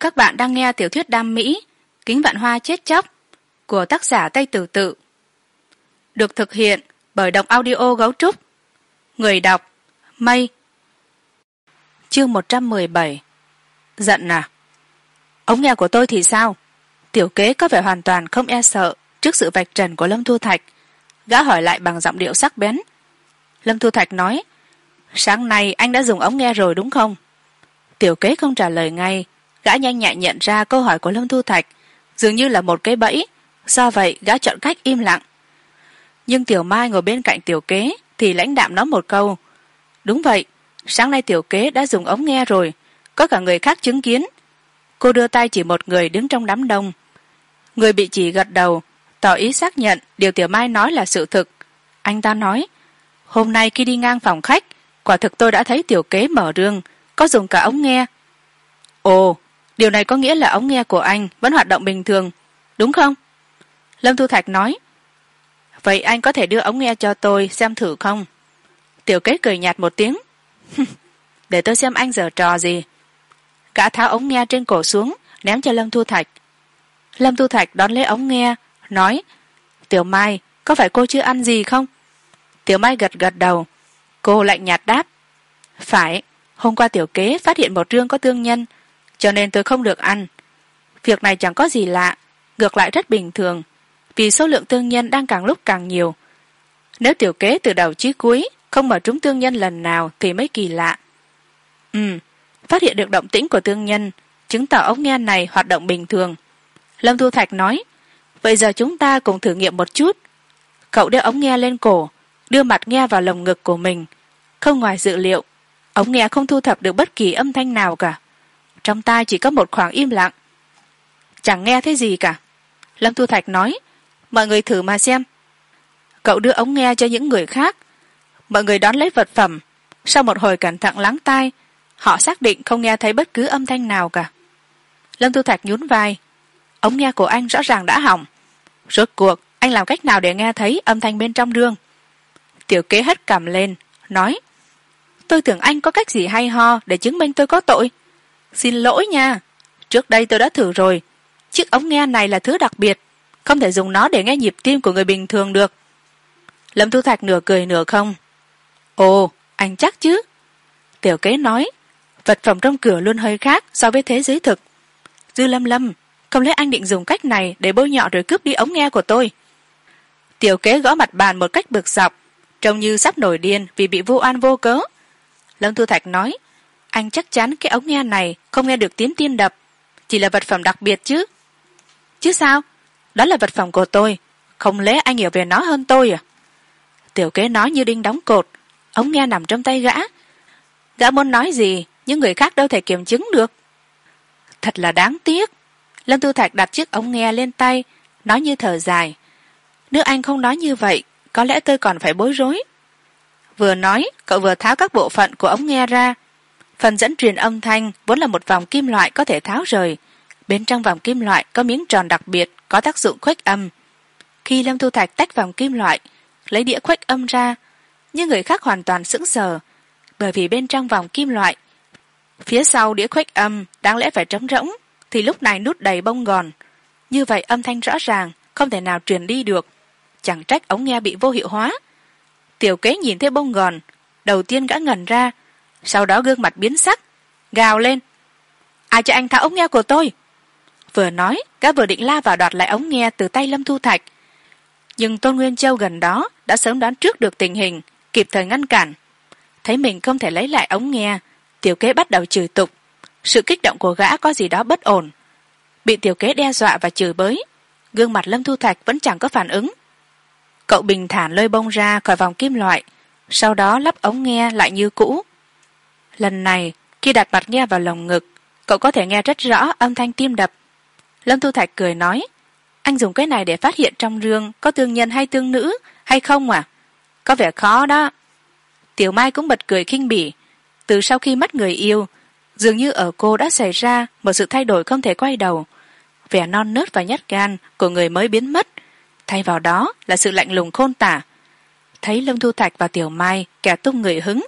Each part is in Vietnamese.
các bạn đang nghe tiểu thuyết đam mỹ, kính vạn hoa chết chóc, của tác giả tây tử tự. Được thực hiện bởi đọc audio gấu trúc. Người đọc, mây. Chương một trăm mười bảy. Giận à? Ống nghe của tôi thì sao? Tiểu kế có vẻ hoàn toàn không e sợ trước sự vạch trần của lâm thu thạch. Gã hỏi lại bằng giọng điệu sắc bén. Lâm thu thạch nói, sáng nay anh đã dùng ống nghe rồi đúng không? Tiểu kế không trả lời ngay gã nhanh nhạy nhận ra câu hỏi của lâm thu thạch. Dường như là một cái bẫy. Do vậy, gã chọn cách im lặng. Nhưng tiểu mai ngồi bên cạnh tiểu kế thì lãnh đạm nói một câu. Đúng vậy, sáng nay tiểu kế đã dùng ống nghe rồi. Có cả người khác chứng kiến. Cô đưa tay chỉ một người đứng trong đám đông. Người bị chỉ gật đầu, tỏ ý xác nhận điều tiểu mai nói là sự thực. Anh ta nói, hôm nay khi đi ngang phòng khách, quả thực tôi đã thấy tiểu kế mở rương có dùng cả ống nghe. Ồ điều này có nghĩa là ống nghe của anh vẫn hoạt động bình thường, đúng không? Lâm thu thạch nói. Vậy anh có thể đưa ống nghe cho tôi xem thử không? Tiểu kế cười nhạt một tiếng. Để tôi xem anh giở trò gì. Gã tháo ống nghe trên cổ xuống, ném cho lâm thu thạch. Lâm thu thạch đón lấy ống nghe, nói, tiểu mai, có phải cô chưa ăn gì không? Tiểu mai gật gật đầu. Cô lạnh nhạt đáp, phải, hôm qua tiểu kế phát hiện một trương có tương nhân cho nên tôi không được ăn. Việc này chẳng có gì lạ, ngược lại rất bình thường, vì số lượng tương nhân đang càng lúc càng nhiều. Nếu tiểu kế từ đầu chí cuối không mở trúng tương nhân lần nào thì mới kỳ lạ. Ừ phát hiện được động tĩnh của tương nhân, chứng tỏ ống nghe này hoạt động bình thường. Lâm thu thạch nói, vậy giờ chúng ta cùng thử nghiệm một chút. Cậu đeo ống nghe lên cổ, đưa mặt nghe vào lồng ngực của mình. Không ngoài dự liệu, ống nghe không thu thập được bất kỳ âm thanh nào cả trong tai chỉ có một khoảng im lặng. Chẳng nghe thấy gì cả. Lâm thu thạch nói, mọi người thử mà xem. Cậu đưa ống nghe cho những người khác. Mọi người đón lấy vật phẩm. Sau một hồi cẩn thận lắng tai, họ xác định không nghe thấy bất cứ âm thanh nào cả. Lâm thu thạch nhún vai. Ống nghe của anh rõ ràng đã hỏng. Rốt cuộc, anh làm cách nào để nghe thấy âm thanh bên trong rương tiểu kế hất cằm lên, nói, tôi tưởng anh có cách gì hay ho để chứng minh tôi có tội xin lỗi nha. Trước đây tôi đã thử rồi. Chiếc ống nghe này là thứ đặc biệt. Không thể dùng nó để nghe nhịp tim của người bình thường được. Lâm thu thạch nửa cười nửa không. Ồ, anh chắc chứ? Tiểu kế nói, vật phẩm trong cửa luôn hơi khác so với thế giới thực. Dư lâm lâm, không lẽ anh định dùng cách này để bôi nhọ rồi cướp đi ống nghe của tôi? Tiểu kế gõ mặt bàn một cách bực dọc, trông như sắp nổi điên vì bị vô oan vô cớ. Lâm thu thạch nói anh chắc chắn cái ống nghe này không nghe được tiếng tiên đập. Chỉ là vật phẩm đặc biệt chứ. Chứ sao? Đó là vật phẩm của tôi. Không lẽ anh hiểu về nó hơn tôi à? Tiểu kế nói như đinh đóng cột. Ống nghe nằm trong tay gã. Gã muốn nói gì? Những người khác đâu thể kiểm chứng được. Thật là đáng tiếc. Lâm tư thạch đặt chiếc ống nghe lên tay, nói như thở dài. Nếu anh không nói như vậy, có lẽ tôi còn phải bối rối. Vừa nói, cậu vừa tháo các bộ phận của ống nghe ra phần dẫn truyền âm thanh vốn là một vòng kim loại có thể tháo rời. Bên trong vòng kim loại có miếng tròn đặc biệt, có tác dụng khuếch âm. Khi lâm thu thạch tách vòng kim loại, lấy đĩa khuếch âm ra, nhưng người khác hoàn toàn sững sờ, bởi vì bên trong vòng kim loại, phía sau đĩa khuếch âm đáng lẽ phải trống rỗng, thì lúc này nút đầy bông gòn. Như vậy âm thanh rõ ràng, không thể nào truyền đi được. Chẳng trách ống nghe bị vô hiệu hóa. Tiểu kế nhìn thấy bông gòn, đầu tiên gã ngẩn ra sau đó gương mặt biến sắc, gào lên. Ai cho anh tháo ống nghe của tôi? Vừa nói, gã vừa định la vào đoạt lại ống nghe từ tay lâm thu thạch. Nhưng tôn nguyên châu gần đó đã sớm đoán trước được tình hình, kịp thời ngăn cản. Thấy mình không thể lấy lại ống nghe, tiểu kế bắt đầu chửi tục. Sự kích động của gã có gì đó bất ổn. Bị tiểu kế đe dọa và chửi bới, gương mặt lâm thu thạch vẫn chẳng có phản ứng. Cậu bình thản lôi bông ra khỏi vòng kim loại, sau đó lắp ống nghe lại như cũ lần này, khi đặt mặt nghe vào lồng ngực, cậu có thể nghe rất rõ âm thanh tim đập. Lâm thu thạch cười nói, anh dùng cái này để phát hiện trong rương có tương nhân hay tương nữ, hay không à? Có vẻ khó đó. Tiểu mai cũng bật cười khinh bỉ, từ sau khi mất người yêu, dường như ở cô đã xảy ra một sự thay đổi không thể quay đầu. Vẻ non nớt và nhát gan của người mới biến mất, thay vào đó là sự lạnh lùng khôn tả. Thấy lâm thu thạch và tiểu mai kẻ tung người hứng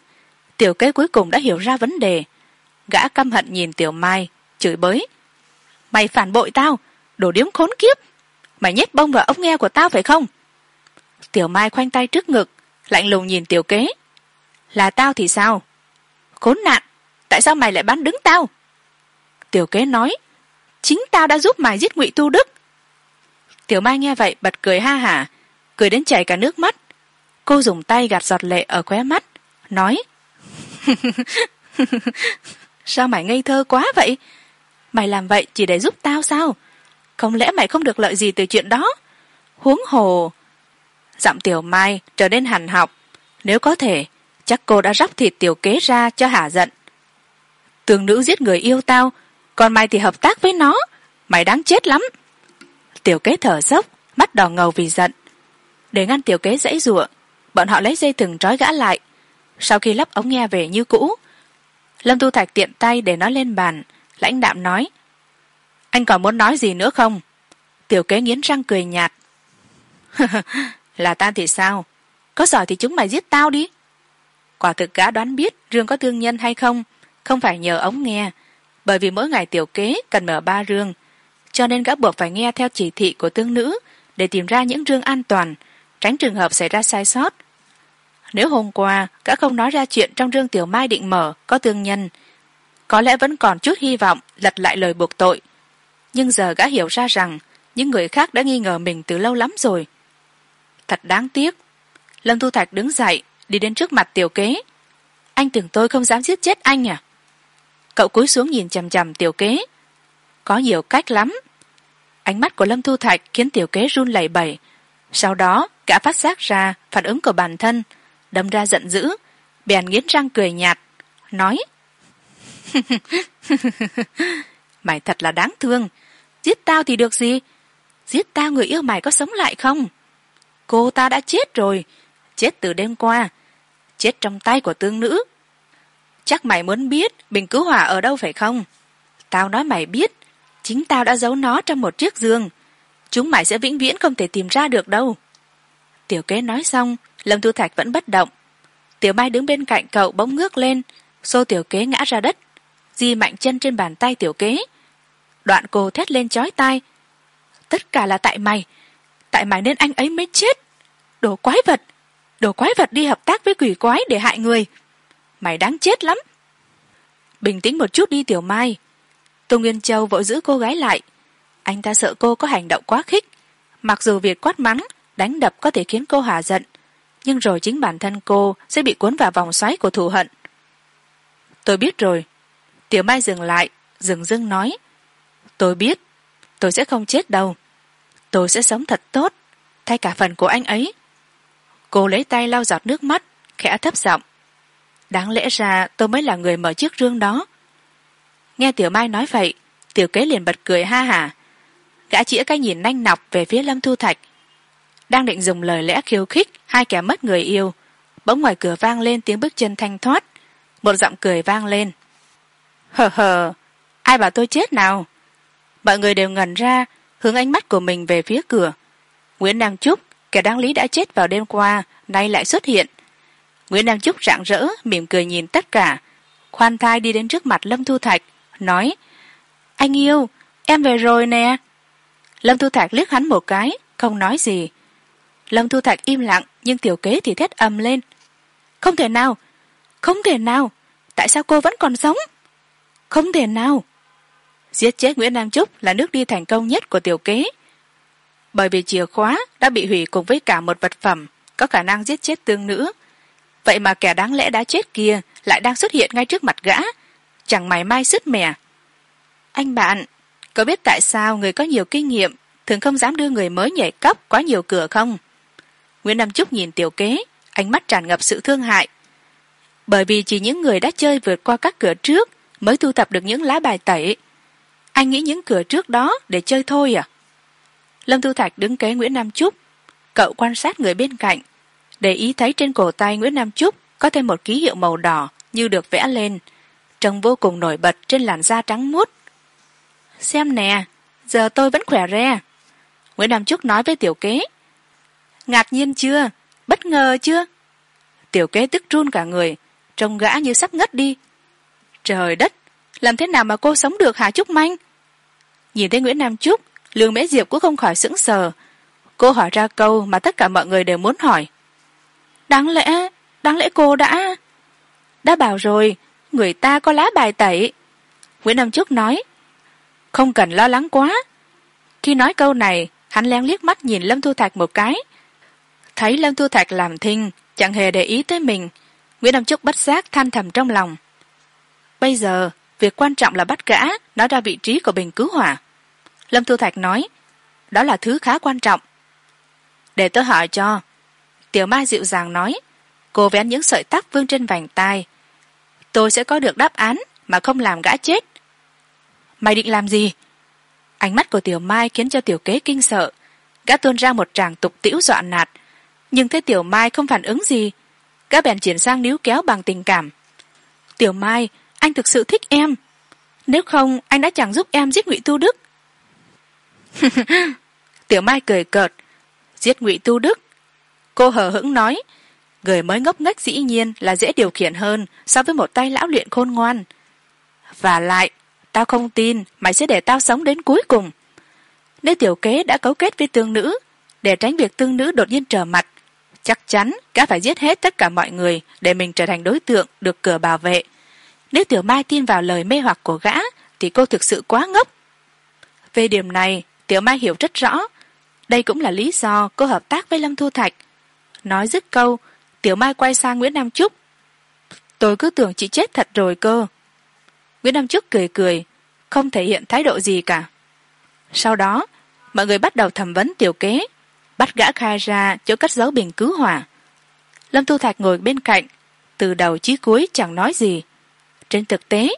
tiểu kế cuối cùng đã hiểu ra vấn đề. Gã căm hận nhìn tiểu mai, chửi bới. Mày phản bội tao, đồ điếm khốn kiếp. Mày nhét bông vào ống nghe của tao phải không? Tiểu mai khoanh tay trước ngực, lạnh lùng nhìn tiểu kế. Là tao thì sao? Khốn nạn, tại sao mày lại bán đứng tao? Tiểu kế nói, chính tao đã giúp mày giết ngụy tu đức. Tiểu mai nghe vậy bật cười ha hả cười đến chảy cả nước mắt. Cô dùng tay gạt giọt lệ ở khóe mắt, nói sao mày ngây thơ quá vậy? Mày làm vậy chỉ để giúp tao sao? Không lẽ mày không được lợi gì từ chuyện đó? Huống hồ, giọng tiểu mai trở nên hằn học. Nếu có thể, chắc cô đã róc thịt tiểu kế ra cho hả giận. Tương nữ giết người yêu tao, còn mày thì hợp tác với nó. Mày đáng chết lắm. Tiểu kế thở dốc, mắt đỏ ngầu vì giận. Để ngăn tiểu kế dãy giụa, bọn họ lấy dây thừng trói gã lại sau khi lắp ống nghe về như cũ, lâm tu thạch tiện tay để nó lên bàn. Lãnh đạm nói, anh còn muốn nói gì nữa không? Tiểu kế nghiến răng cười nhạt. Là ta thì sao? Có giỏi thì chúng mày giết tao đi. Quả thực gã đoán biết rương có thương nhân hay không không phải nhờ ống nghe, bởi vì mỗi ngày tiểu kế cần mở ba rương, cho nên gã buộc phải nghe theo chỉ thị của tương nữ để tìm ra những rương an toàn, tránh trường hợp xảy ra sai sót nếu hôm qua gã không nói ra chuyện trong rương tiểu mai định mở, có tương nhân, có lẽ vẫn còn chút hy vọng lật lại lời buộc tội. Nhưng giờ gã hiểu ra rằng những người khác đã nghi ngờ mình từ lâu lắm rồi. Thật đáng tiếc. Lâm thu thạch đứng dậy, đi đến trước mặt tiểu kế. Anh tưởng tôi không dám giết chết anh à? Cậu cúi xuống nhìn chằm chằm tiểu kế. Có nhiều cách lắm. Ánh mắt của lâm thu thạch khiến tiểu kế run lẩy bẩy. Sau đó, gã phát giác ra phản ứng của bản thân đâm ra giận dữ. Bèn nghiến răng cười nhạt, nói, mày thật là đáng thương. Giết tao thì được gì? Giết tao người yêu mày có sống lại không? Cô ta đã chết rồi, chết từ đêm qua, chết trong tay của tương nữ. Chắc mày muốn biết bình cứu hỏa ở đâu phải không? Tao nói mày biết, chính tao đã giấu nó trong một chiếc giường. Chúng mày sẽ vĩnh viễn không thể tìm ra được đâu. Tiểu kế nói xong lâm thu thạch vẫn bất động. Tiểu mai đứng bên cạnh cậu bỗng ngước lên, xô tiểu kế ngã ra đất, di mạnh chân trên bàn tay tiểu kế. Đoạn cô thét lên chói tai, tất cả là tại mày tại mày nên anh ấy mới chết. Đồ quái vật, đồ quái vật đi hợp tác với quỷ quái để hại người. Mày đáng chết lắm. Bình tĩnh một chút đi tiểu mai. Tô nguyên châu vội giữ cô gái lại. Anh ta sợ cô có hành động quá khích, mặc dù việc quát mắng, đánh đập có thể khiến cô hà giận nhưng rồi chính bản thân cô sẽ bị cuốn vào vòng xoáy của thù hận. Tôi biết rồi. Tiểu mai dừng lại, dừng dưng nói. Tôi biết, tôi sẽ không chết đâu. Tôi sẽ sống thật tốt, thay cả phần của anh ấy. Cô lấy tay lau giọt nước mắt, khẽ thấp giọng. Đáng lẽ ra tôi mới là người mở chiếc rương đó. Nghe tiểu mai nói vậy, tiểu kế liền bật cười ha hả gã chĩa cái nhìn nanh nọc về phía lâm thu thạch đang định dùng lời lẽ khiêu khích, hai kẻ mất người yêu. Bỗng ngoài cửa vang lên tiếng bước chân thanh thoát. Một giọng cười vang lên. Hờ hờ, ai bảo tôi chết nào? Mọi người đều ngẩn ra, hướng ánh mắt của mình về phía cửa. Nguyễn nam trúc, kẻ đáng lý đã chết vào đêm qua, nay lại xuất hiện. Nguyễn nam trúc rạng rỡ, mỉm cười nhìn tất cả. Khoan thai đi đến trước mặt lâm thu thạch, nói, anh yêu, em về rồi nè. Lâm thu thạch liếc hắn một cái, không nói gì lâm thu thạch im lặng, nhưng tiểu kế thì thét ầm lên. Không thể nào, không thể nào, tại sao cô vẫn còn sống? Không thể nào. Giết chết nguyễn nam trúc là nước đi thành công nhất của tiểu kế. Bởi vì chìa khóa đã bị hủy cùng với cả một vật phẩm có khả năng giết chết tương nữ. Vậy mà kẻ đáng lẽ đã chết kia lại đang xuất hiện ngay trước mặt gã. Chẳng mảy may sứt mẻ. Anh bạn, có biết tại sao người có nhiều kinh nghiệm thường không dám đưa người mới nhảy cóc quá nhiều cửa không? Nguyễn nam trúc nhìn tiểu kế, ánh mắt tràn ngập sự thương hại. Bởi vì chỉ những người đã chơi vượt qua các cửa trước mới thu thập được những lá bài tẩy. Anh nghĩ những cửa trước đó để chơi thôi à? Lâm thu thạch đứng kế nguyễn nam trúc cậu quan sát người bên cạnh, để ý thấy trên cổ tay nguyễn nam trúc có thêm một ký hiệu màu đỏ như được vẽ lên, trông vô cùng nổi bật trên làn da trắng muốt. Xem nè, giờ tôi vẫn khỏe re. Nguyễn nam trúc nói với tiểu kế ngạc nhiên chưa? Bất ngờ chưa? Tiểu kế tức run cả người, trông gã như sắp ngất đi. Trời đất, làm thế nào mà cô sống được hả trúc manh? Nhìn thấy nguyễn nam trúc, lương mễ diệp cũng không khỏi sững sờ. Cô hỏi ra câu mà tất cả mọi người đều muốn hỏi. Đáng lẽ đáng lẽ cô đã đã bảo rồi, người ta có lá bài tẩy. Nguyễn nam trúc nói, không cần lo lắng quá. Khi nói câu này, hắn lén liếc mắt nhìn lâm thu thạch một cái thấy lâm thu thạch làm thinh, chẳng hề để ý tới mình. Nguyễn nam trúc bất giác than thầm trong lòng. Bây giờ, việc quan trọng là bắt gã nói ra vị trí của bình cứu hỏa. Lâm thu thạch nói, đó là thứ khá quan trọng. Để tôi hỏi cho, tiểu mai dịu dàng nói, cô vén những sợi tóc vương trên vành tai. Tôi sẽ có được đáp án mà không làm gã chết. Mày định làm gì? Ánh mắt của tiểu mai khiến cho tiểu kế kinh sợ. Gã tuôn ra một tràng tục tĩu dọa nạt nhưng thấy tiểu mai không phản ứng gì, gã bèn chuyển sang níu kéo bằng tình cảm. Tiểu mai, anh thực sự thích em. Nếu không, anh đã chẳng giúp em giết ngụy tu đức. Tiểu mai cười cợt. Giết ngụy tu đức? Cô hờ hững nói. Người mới ngốc nghếch dĩ nhiên là dễ điều khiển hơn so với một tay lão luyện khôn ngoan. Và lại, tao không tin mày sẽ để tao sống đến cuối cùng. Nếu tiểu kế đã cấu kết với tương nữ, để tránh việc tương nữ đột nhiên trở mặt chắc chắn gã phải giết hết tất cả mọi người để mình trở thành đối tượng được cửa bảo vệ. Nếu tiểu mai tin vào lời mê hoặc của gã, thì cô thực sự quá ngốc. Về điểm này, tiểu mai hiểu rất rõ. Đây cũng là lý do cô hợp tác với lâm thu thạch. Nói dứt câu, tiểu mai quay sang nguyễn nam trúc. Tôi cứ tưởng chị chết thật rồi cơ. Nguyễn nam trúc cười cười, không thể hiện thái độ gì cả. Sau đó, mọi người bắt đầu thẩm vấn tiểu kế bắt gã khai ra chỗ cất giấu bình cứu hỏa. Lâm thu thạch ngồi bên cạnh, từ đầu chí cuối chẳng nói gì. Trên thực tế,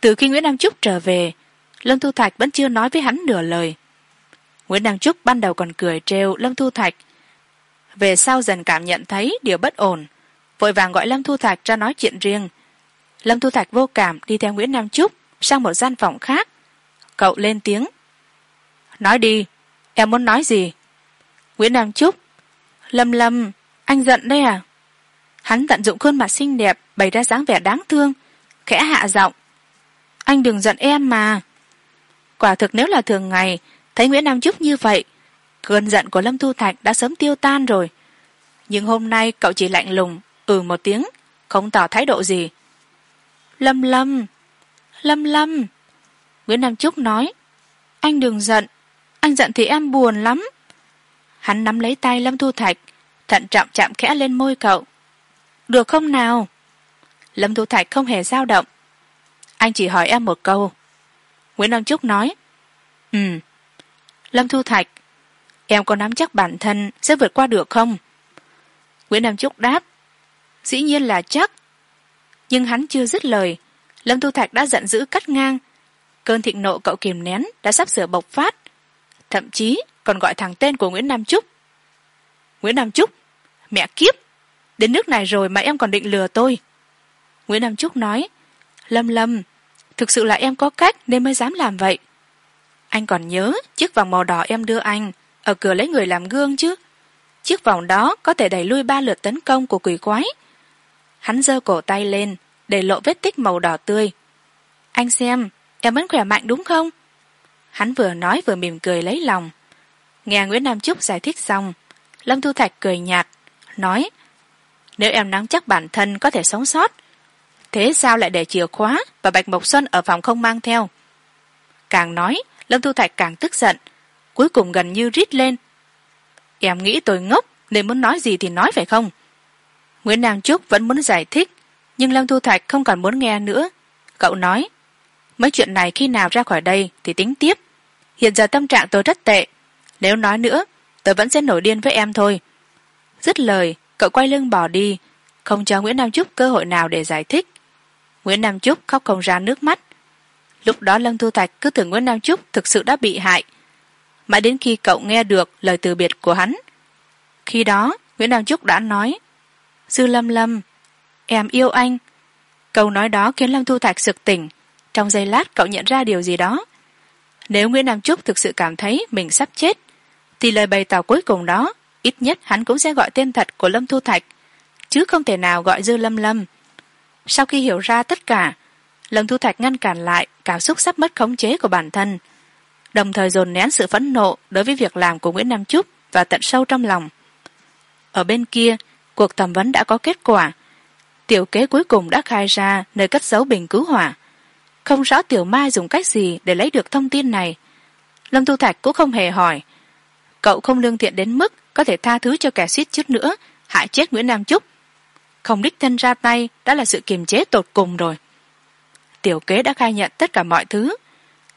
từ khi nguyễn nam trúc trở về, lâm thu thạch vẫn chưa nói với hắn nửa lời. Nguyễn nam trúc ban đầu còn cười trêu lâm thu thạch. Về sau dần cảm nhận thấy điều bất ổn, vội vàng gọi lâm thu thạch ra nói chuyện riêng. Lâm thu thạch vô cảm đi theo nguyễn nam trúc sang một gian phòng khác. Cậu lên tiếng. Nói đi, em muốn nói gì? Nguyễn nam trúc. Lâm lâm, anh giận đây à? Hắn tận dụng khuôn mặt xinh đẹp, bày ra dáng vẻ đáng thương, khẽ hạ giọng. Anh đừng giận em mà. Quả thực nếu là thường ngày, thấy nguyễn nam trúc như vậy, cơn giận của lâm thu thạch đã sớm tiêu tan rồi. Nhưng hôm nay cậu chỉ lạnh lùng ừ một tiếng, không tỏ thái độ gì. Lâm lâm lâm lâm. Nguyễn nam trúc nói, anh đừng giận, anh giận thì em buồn lắm hắn nắm lấy tay lâm thu thạch, thận trọng chạm khẽ lên môi cậu. Được không nào? Lâm thu thạch không hề dao động. Anh chỉ hỏi em một câu. Nguyễn nam trúc nói ừ lâm thu thạch, em có nắm chắc bản thân sẽ vượt qua được không? Nguyễn nam trúc đáp, dĩ nhiên là chắc. Nhưng hắn chưa dứt lời, lâm thu thạch đã giận dữ cắt ngang. Cơn thịnh nộ cậu kìm nén đã sắp sửa bộc phát. Thậm chí còn gọi thẳng tên của nguyễn nam trúc nguyễn nam trúc mẹ kiếp, đến nước này rồi mà em còn định lừa tôi. Nguyễn nam trúc nói, lâm lâm, thực sự là em có cách nên mới dám làm vậy. Anh còn nhớ chiếc vòng màu đỏ em đưa anh ở cửa lấy người làm gương chứ? Chiếc vòng đó có thể đẩy lui ba lượt tấn công của quỷ quái. Hắn giơ cổ tay lên, để lộ vết tích màu đỏ tươi. Anh xem, em vẫn khỏe mạnh đúng không? Hắn vừa nói vừa mỉm cười lấy lòng nghe nguyễn nam trúc giải thích xong, lâm thu thạch cười nhạt, nói, nếu em nắm chắc bản thân có thể sống sót, thế sao lại để chìa khóa và bạch mộc xuân ở phòng không mang theo? Càng nói, lâm thu thạch càng tức giận, cuối cùng gần như rít lên, em nghĩ tôi ngốc, nên muốn nói gì thì nói phải không? Nguyễn nam trúc vẫn muốn giải thích, nhưng lâm thu thạch không còn muốn nghe nữa. Cậu nói, mấy chuyện này khi nào ra khỏi đây thì tính tiếp. Hiện giờ tâm trạng tôi rất tệ nếu nói nữa, tôi vẫn sẽ nổi điên với em thôi. Dứt lời, cậu quay lưng bỏ đi, không cho nguyễn nam trúc cơ hội nào để giải thích. Nguyễn nam trúc khóc không ra nước mắt. Lúc đó lâm thu thạch cứ tưởng nguyễn nam trúc thực sự đã bị hại. Mãi đến khi cậu nghe được lời từ biệt của hắn, khi đó nguyễn nam trúc đã nói dư lâm lâm, em yêu anh. Câu nói đó khiến lâm thu thạch sực tỉnh. Trong giây lát cậu nhận ra điều gì đó. Nếu nguyễn nam trúc thực sự cảm thấy mình sắp chết thì lời bày tỏ cuối cùng đó, ít nhất hắn cũng sẽ gọi tên thật của lâm thu thạch, chứ không thể nào gọi dư lâm lâm. Sau khi hiểu ra tất cả, lâm thu thạch ngăn cản lại cảm xúc sắp mất khống chế của bản thân, đồng thời dồn nén sự phẫn nộ đối với việc làm của nguyễn nam trúc và tận sâu trong lòng. Ở bên kia, cuộc thẩm vấn đã có kết quả. Tiểu kế cuối cùng đã khai ra nơi cất giấu bình cứu hỏa. Không rõ tiểu mai dùng cách gì để lấy được thông tin này. Lâm thu thạch cũng không hề hỏi cậu không lương thiện đến mức có thể tha thứ cho kẻ suýt chút nữa, hại chết nguyễn nam trúc không đích thân ra tay, đã là sự kiềm chế tột cùng rồi. Tiểu kế đã khai nhận tất cả mọi thứ.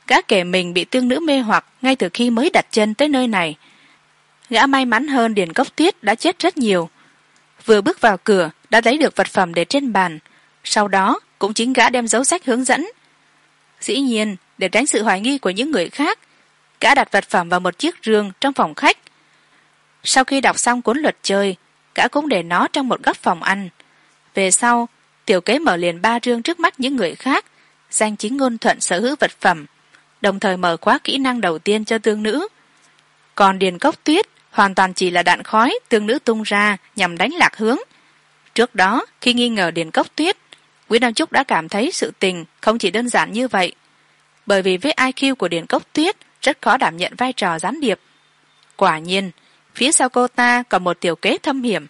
Gã kể mình bị tương nữ mê hoặc ngay từ khi mới đặt chân tới nơi này. Gã may mắn hơn điền cốc tuyết đã chết rất nhiều. Vừa bước vào cửa, đã lấy được vật phẩm để trên bàn. Sau đó, cũng chính gã đem dấu sách hướng dẫn. Dĩ nhiên, để tránh sự hoài nghi của những người khác gã đặt vật phẩm vào một chiếc rương trong phòng khách. Sau khi đọc xong cuốn luật chơi, gã cũng để nó trong một góc phòng ăn. Về sau, tiểu kế mở liền ba rương trước mắt những người khác, danh chính ngôn thuận sở hữu vật phẩm, đồng thời mở khóa kỹ năng đầu tiên cho tương nữ. Còn điền cốc tuyết hoàn toàn chỉ là đạn khói tương nữ tung ra nhằm đánh lạc hướng. Trước đó, khi nghi ngờ điền cốc tuyết nguyễn nam trúc đã cảm thấy sự tình không chỉ đơn giản như vậy. Bởi vì với iq của điền cốc tuyết rất khó đảm nhận vai trò gián điệp. Quả nhiên, phía sau cô ta còn một tiểu kế thâm hiểm,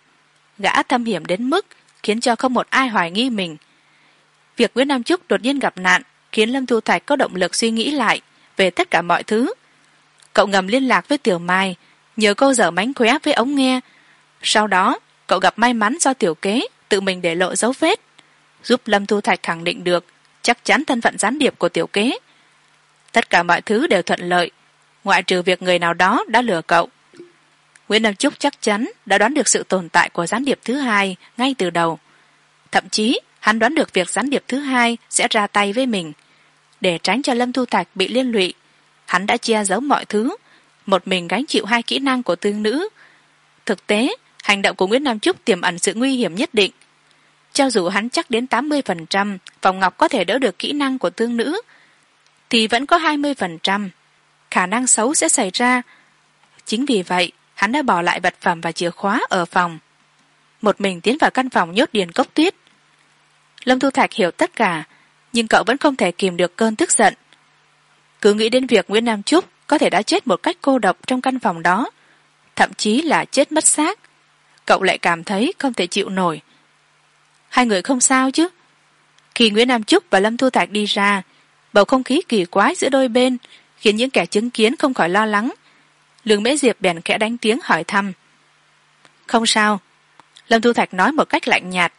gã thâm hiểm đến mức khiến cho không một ai hoài nghi mình. Việc nguyễn nam trúc đột nhiên gặp nạn khiến lâm thu thạch có động lực suy nghĩ lại về tất cả mọi thứ. Cậu ngầm liên lạc với tiểu mai, nhờ cô dở mánh khóe với ống nghe. Sau đó, cậu gặp may mắn do tiểu kế tự mình để lộ dấu vết, giúp lâm thu thạch khẳng định được chắc chắn thân phận gián điệp của tiểu kế tất cả mọi thứ đều thuận lợi. Ngoại trừ việc người nào đó đã lừa cậu. Nguyễn nam trúc chắc chắn đã đoán được sự tồn tại của gián điệp thứ hai ngay từ đầu. Thậm chí, hắn đoán được việc gián điệp thứ hai sẽ ra tay với mình. Để tránh cho lâm thu thạch bị liên lụy, hắn đã che giấu mọi thứ. Một mình gánh chịu hai kỹ năng của tương nữ. Thực tế, hành động của nguyễn nam trúc tiềm ẩn sự nguy hiểm nhất định. Cho dù hắn chắc đến tám mươi phần trăm, vòng ngọc có thể đỡ được kỹ năng của tương nữ thì vẫn có hai mươi phần trăm. Khả năng xấu sẽ xảy ra. Chính vì vậy, hắn đã bỏ lại vật phẩm và chìa khóa ở phòng. Một mình tiến vào căn phòng nhốt điền cốc tuyết. Lâm thu thạch hiểu tất cả, nhưng cậu vẫn không thể kìm được cơn tức giận. Cứ nghĩ đến việc nguyễn nam trúc có thể đã chết một cách cô độc trong căn phòng đó, thậm chí là chết mất xác, cậu lại cảm thấy không thể chịu nổi. Hai người không sao chứ? Khi nguyễn nam trúc và lâm thu thạch đi ra bầu không khí kỳ quái giữa đôi bên khiến những kẻ chứng kiến không khỏi lo lắng. Lương mễ diệp bèn khẽ đánh tiếng hỏi thăm. Không sao. Lâm thu thạch nói một cách lạnh nhạt.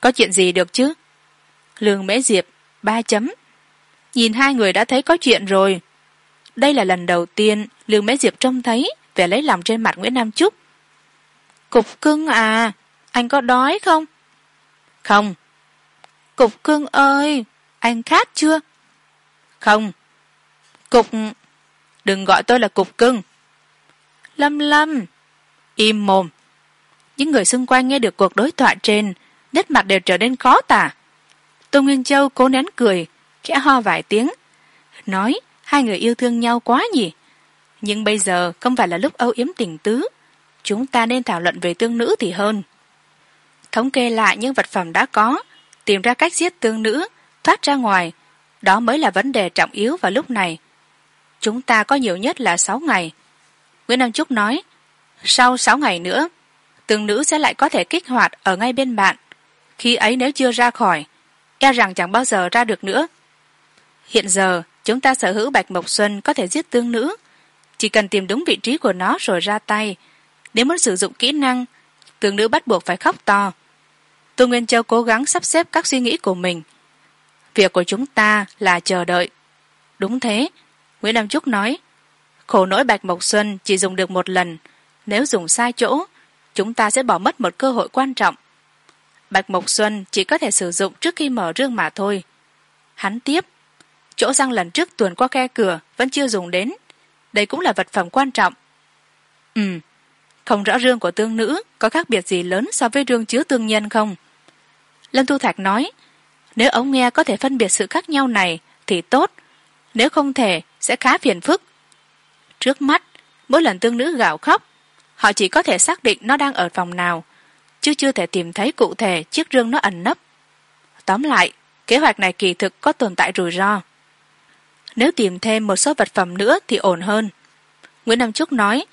Có chuyện gì được chứ? Lương mễ diệp, ba chấm. Nhìn hai người đã thấy có chuyện rồi. Đây là lần đầu tiên lương mễ diệp trông thấy vẻ lấy lòng trên mặt nguyễn nam trúc. Cục cưng à anh có đói không? Không. Cục cưng ơi, anh khát chưa? Không. Cục, đừng gọi tôi là cục cưng. Lâm lâm. Im mồm. Những người xung quanh nghe được cuộc đối thoại trên, nét mặt đều trở nên khó tả. Tô nguyên châu cố nén cười, khẽ ho vài tiếng. Nói, hai người yêu thương nhau quá nhỉ? Nhưng bây giờ không phải là lúc âu yếm tình tứ. Chúng ta nên thảo luận về tương nữ thì hơn. Thống kê lại những vật phẩm đã có, tìm ra cách giết tương nữ, thoát ra ngoài đó mới là vấn đề trọng yếu vào lúc này. Chúng ta có nhiều nhất là sáu ngày. Nguyễn nam trúc nói, sau sáu ngày nữa tường nữ sẽ lại có thể kích hoạt ở ngay bên bạn. Khi ấy nếu chưa ra khỏi e rằng chẳng bao giờ ra được nữa. Hiện giờ, chúng ta sở hữu bạch mộc xuân có thể giết tương nữ. Chỉ cần tìm đúng vị trí của nó rồi ra tay. Nếu muốn sử dụng kỹ năng, tương nữ bắt buộc phải khóc to. Tô nguyên châu cố gắng sắp xếp các suy nghĩ của mình việc của chúng ta là chờ đợi. Đúng thế, nguyễn nam trúc nói, khổ nỗi bạch mộc xuân chỉ dùng được một lần. Nếu dùng sai chỗ, chúng ta sẽ bỏ mất một cơ hội quan trọng. Bạch mộc xuân chỉ có thể sử dụng trước khi mở rương mà thôi. Hắn tiếp, chỗ răng lần trước tuần qua khe cửa vẫn chưa dùng đến. Đây cũng là vật phẩm quan trọng. Ừ không rõ rương của tương nữ có khác biệt gì lớn so với rương chứa tương nhân không? Lâm thu thạch nói nếu ống nghe có thể phân biệt sự khác nhau này, thì tốt. Nếu không thể, sẽ khá phiền phức. Trước mắt, mỗi lần tương nữ gào khóc, họ chỉ có thể xác định nó đang ở phòng nào, chứ chưa thể tìm thấy cụ thể chiếc rương nó ẩn nấp. Tóm lại, kế hoạch này kỳ thực có tồn tại rủi ro. Nếu tìm thêm một số vật phẩm nữa thì ổn hơn. Nguyễn nam trúc nói,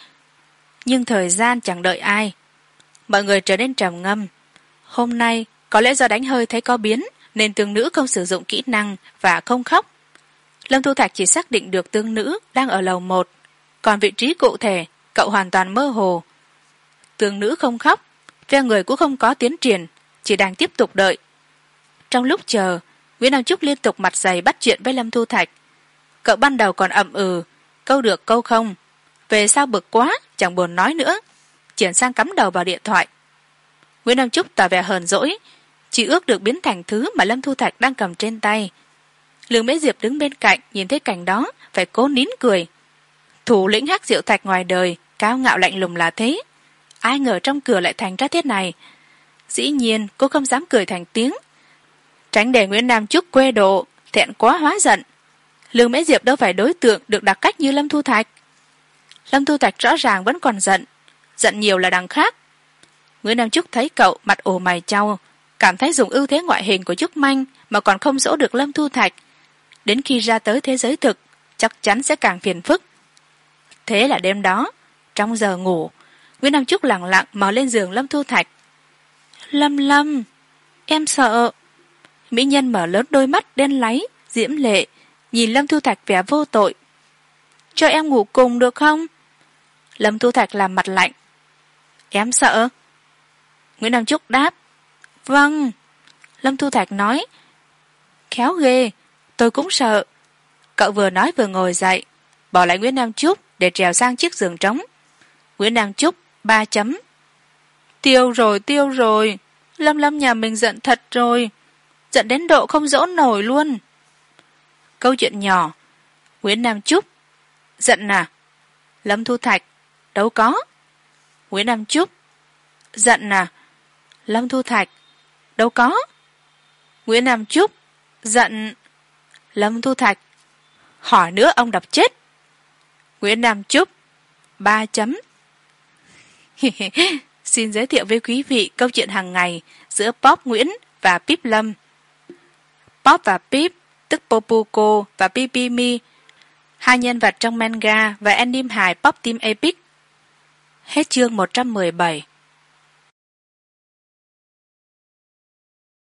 nhưng thời gian chẳng đợi ai. Mọi người trở nên trầm ngâm. Hôm nay, có lẽ do đánh hơi thấy có biến nên tương nữ không sử dụng kỹ năng và không khóc. Lâm thu thạch chỉ xác định được tương nữ đang ở lầu một. Còn vị trí cụ thể, cậu hoàn toàn mơ hồ. Tương nữ không khóc, phe người cũng không có tiến triển, chỉ đang tiếp tục đợi. Trong lúc chờ, nguyễn nam trúc liên tục mặt dày bắt chuyện với lâm thu thạch. Cậu ban đầu còn ậm ừ câu được, câu không. Về sau bực quá, chẳng buồn nói nữa. Chuyển sang cắm đầu vào điện thoại. Nguyễn nam trúc tỏ vẻ hờn dỗi chỉ ước được biến thành thứ mà lâm thu thạch đang cầm trên tay. Lương mễ diệp đứng bên cạnh, nhìn thấy cảnh đó, phải cố nín cười. Thủ lĩnh hắc diệu thạch ngoài đời, cao ngạo lạnh lùng là thế. Ai ngờ trong cửa lại thành ra thế này. Dĩ nhiên, cô không dám cười thành tiếng. Tránh để nguyễn nam trúc quê độ, thẹn quá hóa giận. Lương mễ diệp đâu phải đối tượng được đặt cách như lâm thu thạch. Lâm thu thạch rõ ràng vẫn còn giận. Giận nhiều là đằng khác. Nguyễn nam trúc thấy cậu mặt ồ mày trau cảm thấy dùng ưu thế ngoại hình của trúc manh mà còn không dỗ được lâm thu thạch. Đến khi ra tới thế giới thực, chắc chắn sẽ càng phiền phức. Thế là đêm đó, trong giờ ngủ, nguyễn nam trúc lẳng lặng mò lên giường lâm thu thạch. Lâm lâm, em sợ. Mỹ nhân mở lớn đôi mắt đen láy, diễm lệ, nhìn lâm thu thạch vẻ vô tội. Cho em ngủ cùng được không? Lâm thu thạch làm mặt lạnh. Em sợ. Nguyễn nam trúc đáp vâng lâm thu thạc nói. Khéo ghê, tôi cũng sợ. Cậu vừa nói vừa ngồi dậy, bỏ lại nguyễn nam trúc để trèo sang chiếc giường trống. Nguyễn nam trúc ba chấm. Tiêu rồi tiêu rồi, lâm lâm nhà mình giận thật rồi, giận đến độ không dỗ nổi luôn. Câu chuyện nhỏ, nguyễn nam trúc giận à? Lâm thu thạch, đâu có. Nguyễn nam trúc giận à? Lâm thu thạch đâu có. Nguyễn nam trúc giận. Lâm thu thạch hỏi nữa ông đập chết. Nguyễn nam trúc ba chấm. Xin giới thiệu với quý vị câu chuyện hàng ngày giữa pop nguyễn và pip lâm. Pop và pip, tức popuko và pipimi hai nhân vật trong manga và anime hài pop team epic. Hết chương một trăm mười bảy.